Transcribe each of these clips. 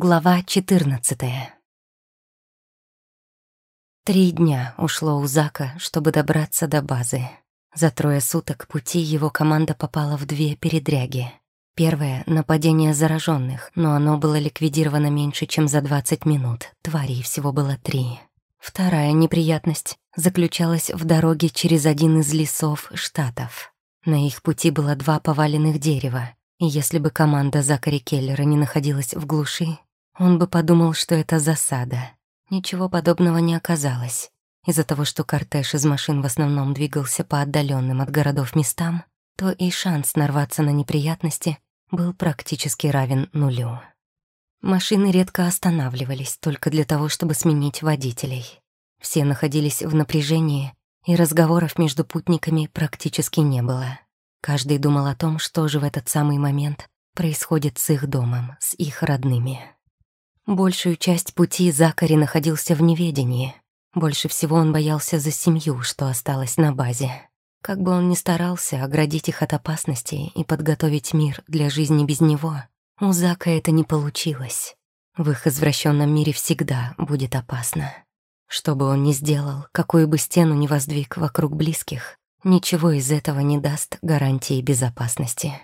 Глава 14 Три дня ушло у Зака, чтобы добраться до базы. За трое суток пути его команда попала в две передряги. Первое — нападение зараженных, но оно было ликвидировано меньше, чем за 20 минут. Тварей всего было три. Вторая неприятность заключалась в дороге через один из лесов штатов. На их пути было два поваленных дерева, и если бы команда Закари Келлера не находилась в глуши, он бы подумал, что это засада. Ничего подобного не оказалось. Из-за того, что кортеж из машин в основном двигался по отдаленным от городов местам, то и шанс нарваться на неприятности был практически равен нулю. Машины редко останавливались только для того, чтобы сменить водителей. Все находились в напряжении, и разговоров между путниками практически не было. Каждый думал о том, что же в этот самый момент происходит с их домом, с их родными. Большую часть пути Закари находился в неведении. Больше всего он боялся за семью, что осталась на базе. Как бы он ни старался оградить их от опасностей и подготовить мир для жизни без него, у Зака это не получилось. В их извращенном мире всегда будет опасно. Что бы он ни сделал, какую бы стену ни воздвиг вокруг близких, ничего из этого не даст гарантии безопасности.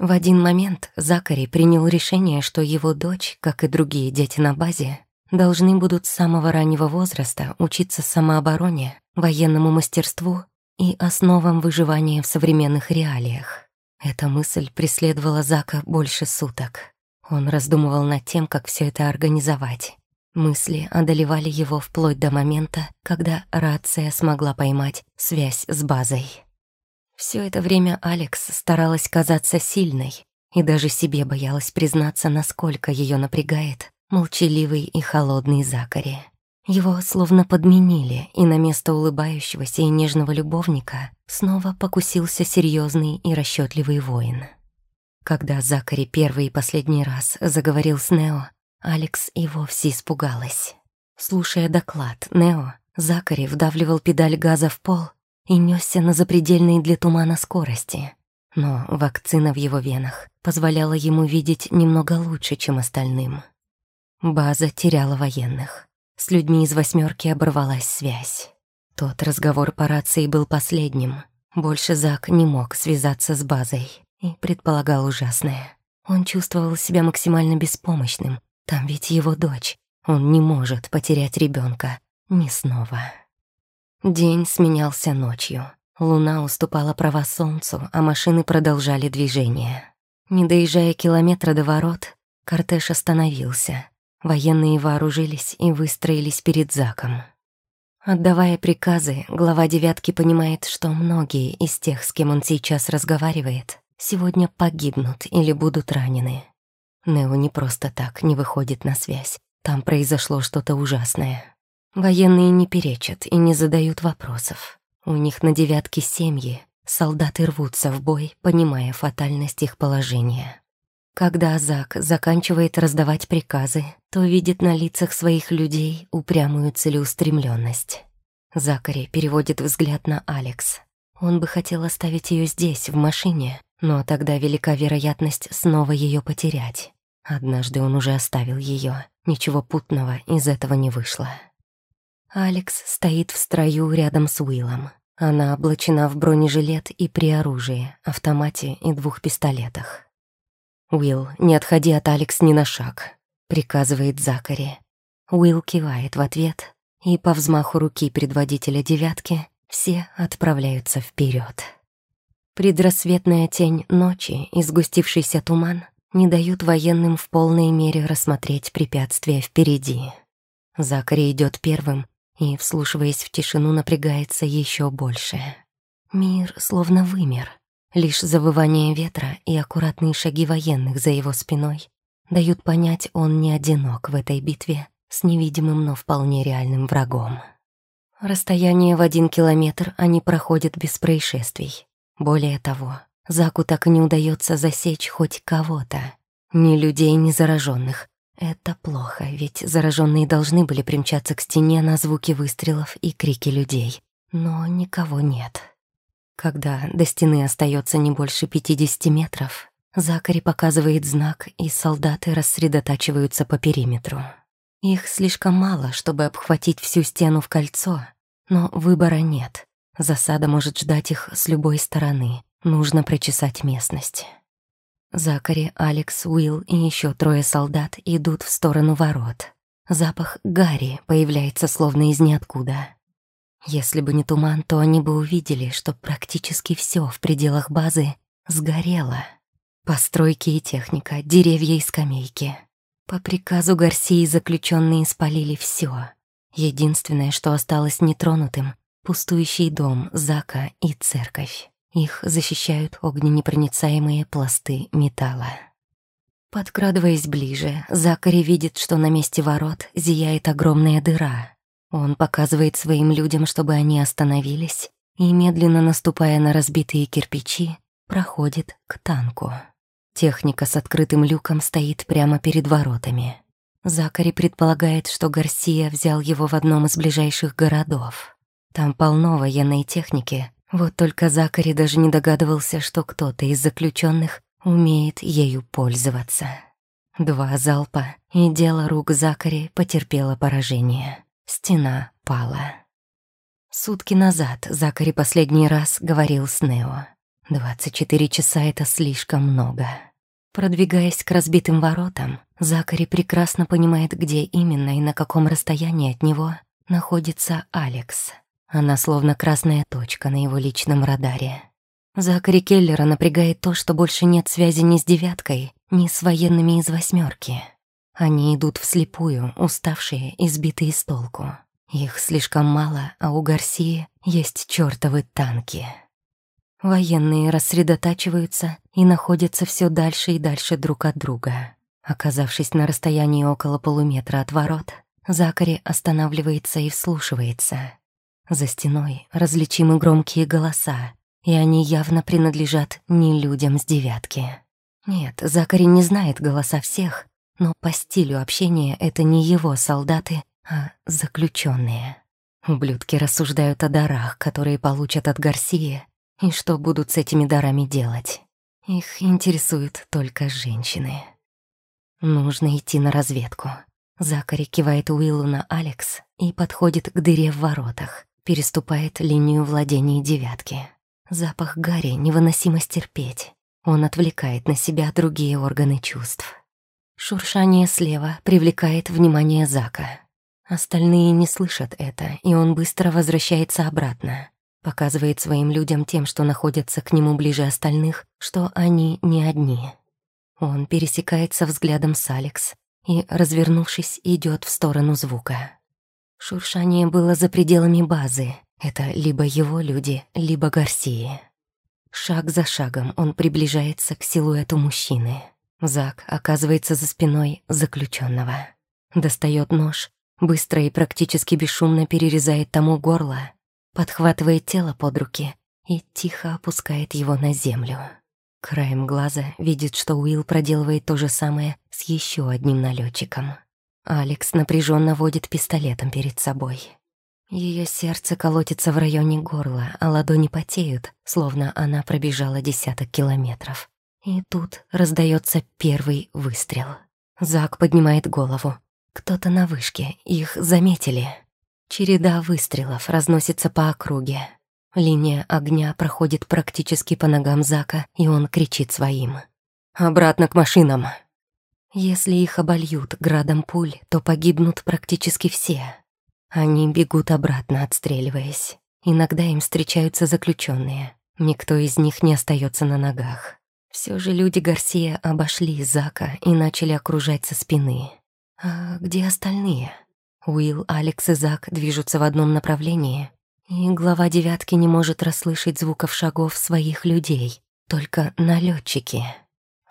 В один момент Закари принял решение, что его дочь, как и другие дети на базе, должны будут с самого раннего возраста учиться самообороне, военному мастерству и основам выживания в современных реалиях. Эта мысль преследовала Зака больше суток. Он раздумывал над тем, как все это организовать. Мысли одолевали его вплоть до момента, когда рация смогла поймать связь с базой. Все это время Алекс старалась казаться сильной и даже себе боялась признаться, насколько ее напрягает молчаливый и холодный Закари. Его словно подменили, и на место улыбающегося и нежного любовника снова покусился серьезный и расчетливый воин. Когда Закари первый и последний раз заговорил с Нео, Алекс и вовсе испугалась. Слушая доклад Нео, Закари вдавливал педаль газа в пол и несся на запредельной для тумана скорости. Но вакцина в его венах позволяла ему видеть немного лучше, чем остальным. База теряла военных. С людьми из восьмерки оборвалась связь. Тот разговор по рации был последним. Больше Зак не мог связаться с базой и предполагал ужасное. Он чувствовал себя максимально беспомощным. Там ведь его дочь. Он не может потерять ребенка. Ни снова. День сменялся ночью. Луна уступала права солнцу, а машины продолжали движение. Не доезжая километра до ворот, кортеж остановился. Военные вооружились и выстроились перед Заком. Отдавая приказы, глава «девятки» понимает, что многие из тех, с кем он сейчас разговаривает, сегодня погибнут или будут ранены. Нео не просто так не выходит на связь. Там произошло что-то ужасное. Военные не перечат и не задают вопросов. У них на девятке семьи, солдаты рвутся в бой, понимая фатальность их положения. Когда Зак заканчивает раздавать приказы, то видит на лицах своих людей упрямую целеустремленность. Закари переводит взгляд на Алекс. Он бы хотел оставить ее здесь, в машине, но тогда велика вероятность снова ее потерять. Однажды он уже оставил ее, ничего путного из этого не вышло. Алекс стоит в строю рядом с Уиллом. Она облачена в бронежилет и при оружии, автомате и двух пистолетах. «Уилл, не отходи от Алекс ни на шаг», — приказывает Закари. Уилл кивает в ответ, и по взмаху руки предводителя «девятки» все отправляются вперед. Предрассветная тень ночи и сгустившийся туман не дают военным в полной мере рассмотреть препятствия впереди. Закари идет первым и, вслушиваясь в тишину, напрягается еще больше. Мир словно вымер. Лишь завывание ветра и аккуратные шаги военных за его спиной дают понять, он не одинок в этой битве с невидимым, но вполне реальным врагом. Расстояние в один километр они проходят без происшествий. Более того, Заку так и не удается засечь хоть кого-то. Ни людей, ни зараженных, это плохо, ведь зараженные должны были примчаться к стене на звуки выстрелов и крики людей. Но никого нет. Когда до стены остается не больше 50 метров, Закари показывает знак, и солдаты рассредотачиваются по периметру. Их слишком мало, чтобы обхватить всю стену в кольцо, но выбора нет. Засада может ждать их с любой стороны. Нужно прочесать местность. Закари, Алекс, Уилл и еще трое солдат идут в сторону ворот. Запах гари появляется словно из ниоткуда. Если бы не туман, то они бы увидели, что практически все в пределах базы сгорело. Постройки и техника, деревья и скамейки. По приказу Гарсии заключенные спалили все. Единственное, что осталось нетронутым — пустующий дом, Зака и церковь. Их защищают огненепроницаемые пласты металла. Подкрадываясь ближе, Закари видит, что на месте ворот зияет огромная дыра. Он показывает своим людям, чтобы они остановились, и, медленно наступая на разбитые кирпичи, проходит к танку. Техника с открытым люком стоит прямо перед воротами. Закари предполагает, что Гарсия взял его в одном из ближайших городов. Там полно военной техники, вот только Закари даже не догадывался, что кто-то из заключенных умеет ею пользоваться. Два залпа, и дело рук Закари потерпело поражение. Стена пала. Сутки назад Закари последний раз говорил с Нео. Двадцать четыре часа — это слишком много. Продвигаясь к разбитым воротам, Закари прекрасно понимает, где именно и на каком расстоянии от него находится Алекс. Она словно красная точка на его личном радаре. Закари Келлера напрягает то, что больше нет связи ни с девяткой, ни с военными из восьмерки. Они идут вслепую, уставшие и сбитые с толку. Их слишком мало, а у Гарсии есть чертовы танки. Военные рассредотачиваются и находятся все дальше и дальше друг от друга. Оказавшись на расстоянии около полуметра от ворот, Закари останавливается и вслушивается. За стеной различимы громкие голоса, и они явно принадлежат не людям с девятки. Нет, Закари не знает голоса всех, но по стилю общения это не его солдаты, а заключенные. Ублюдки рассуждают о дарах, которые получат от Гарсии, и что будут с этими дарами делать. Их интересуют только женщины. Нужно идти на разведку. Закари кивает Уиллу на Алекс и подходит к дыре в воротах переступает линию владений девятки. Запах Гарри невыносимо стерпеть. Он отвлекает на себя другие органы чувств. Шуршание слева привлекает внимание Зака. Остальные не слышат это, и он быстро возвращается обратно. Показывает своим людям тем, что находятся к нему ближе остальных, что они не одни. Он пересекается взглядом с Алекс и, развернувшись, идет в сторону звука. Шуршание было за пределами базы. Это либо его люди, либо Гарсии. Шаг за шагом он приближается к силуэту мужчины. Зак оказывается за спиной заключенного. Достает нож, быстро и практически бесшумно перерезает тому горло, подхватывает тело под руки и тихо опускает его на землю. Краем глаза видит, что Уилл проделывает то же самое с еще одним налетчиком. Алекс напряженно водит пистолетом перед собой. Ее сердце колотится в районе горла, а ладони потеют, словно она пробежала десяток километров. И тут раздается первый выстрел. Зак поднимает голову. Кто-то на вышке, их заметили. Череда выстрелов разносится по округе. Линия огня проходит практически по ногам Зака, и он кричит своим. «Обратно к машинам!» Если их обольют градом пуль, то погибнут практически все. Они бегут обратно, отстреливаясь. Иногда им встречаются заключенные. Никто из них не остается на ногах. Все же люди Гарсия обошли Зака и начали окружать со спины. А где остальные? Уилл, Алекс и Зак движутся в одном направлении, и глава девятки не может расслышать звуков шагов своих людей, только налетчики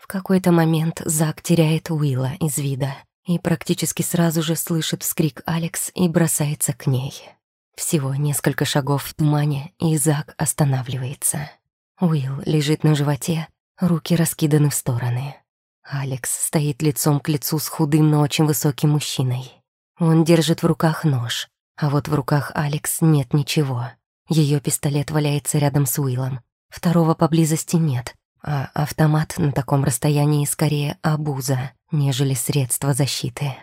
какой-то момент Зак теряет Уилла из вида и практически сразу же слышит вскрик Алекс и бросается к ней. Всего несколько шагов в тумане, и Зак останавливается. Уилл лежит на животе, руки раскиданы в стороны. Алекс стоит лицом к лицу с худым, но очень высоким мужчиной. Он держит в руках нож, а вот в руках Алекс нет ничего. Ее пистолет валяется рядом с Уиллом. Второго поблизости нет, а автомат на таком расстоянии скорее обуза, нежели средство защиты.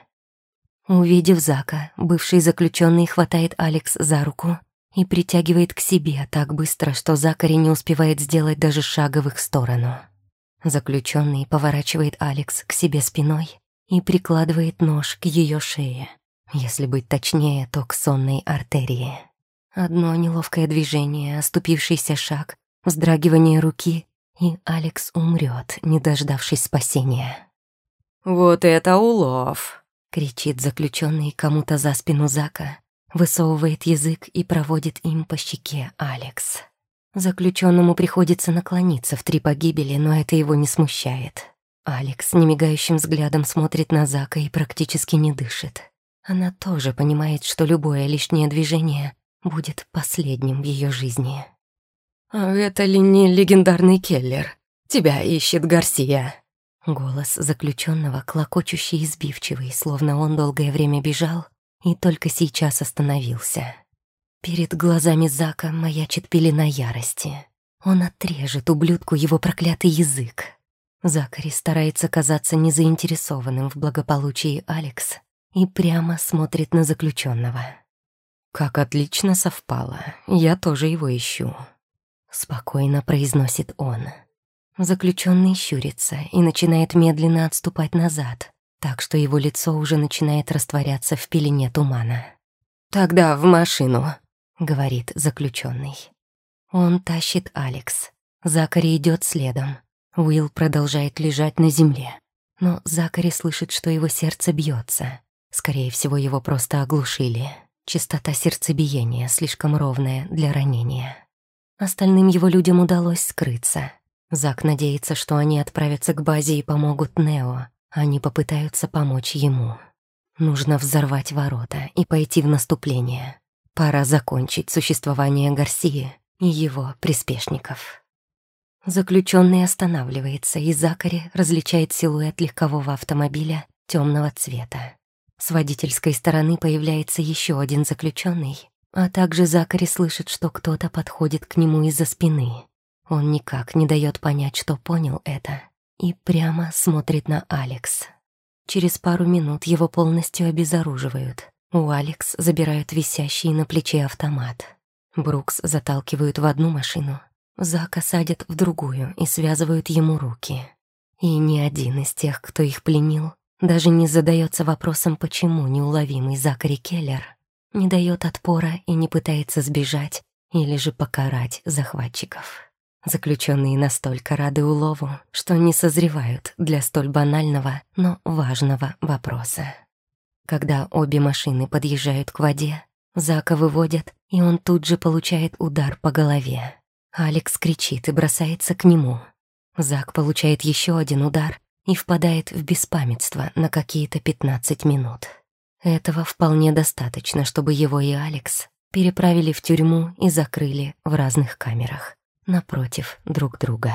Увидев Зака, бывший заключенный хватает Алекс за руку и притягивает к себе так быстро, что Закари не успевает сделать даже шага в их сторону. Заключенный поворачивает Алекс к себе спиной и прикладывает нож к ее шее. Если быть точнее, то к сонной артерии. Одно неловкое движение, оступившийся шаг, вздрагивание руки, и Алекс умрет, не дождавшись спасения. «Вот это улов!» — кричит заключенный кому-то за спину Зака, высовывает язык и проводит им по щеке Алекс. Заключенному приходится наклониться в три погибели, но это его не смущает. Алекс немигающим взглядом смотрит на Зака и практически не дышит. Она тоже понимает, что любое лишнее движение будет последним в ее жизни. «А это ли не легендарный Келлер? Тебя ищет Гарсия». Голос заключенного клокочущий и сбивчивый, словно он долгое время бежал и только сейчас остановился. Перед глазами Зака маячит пелена ярости. Он отрежет ублюдку его проклятый язык. Закари старается казаться незаинтересованным в благополучии Алекс и прямо смотрит на заключенного. «Как отлично совпало. Я тоже его ищу», — спокойно произносит он. Заключенный щурится и начинает медленно отступать назад, так что его лицо уже начинает растворяться в пелене тумана. «Тогда в машину», — говорит заключенный. Он тащит Алекс. Закари идет следом. Уилл продолжает лежать на земле. Но Закари слышит, что его сердце бьется. Скорее всего, его просто оглушили. Частота сердцебиения слишком ровная для ранения. Остальным его людям удалось скрыться. Зак надеется, что они отправятся к базе и помогут Нео. Они попытаются помочь ему. Нужно взорвать ворота и пойти в наступление. Пора закончить существование Гарсии и его приспешников. Заключенный останавливается, и Закари различает силуэт легкового автомобиля темного цвета. С водительской стороны появляется еще один заключенный, а также Закари слышит, что кто-то подходит к нему из-за спины. Он никак не дает понять, что понял это, и прямо смотрит на Алекс. Через пару минут его полностью обезоруживают. У Алекс забирают висящий на плече автомат. Брукс заталкивают в одну машину, Зака садят в другую и связывают ему руки. И ни один из тех, кто их пленил, даже не задается вопросом, почему неуловимый Закари Келлер не дает отпора и не пытается сбежать или же покарать захватчиков. Заключенные настолько рады улову, что не созревают для столь банального, но важного вопроса. Когда обе машины подъезжают к воде, Зака выводят, и он тут же получает удар по голове. Алекс кричит и бросается к нему. Зак получает еще один удар и впадает в беспамятство на какие-то 15 минут. Этого вполне достаточно, чтобы его и Алекс переправили в тюрьму и закрыли в разных камерах напротив друг друга.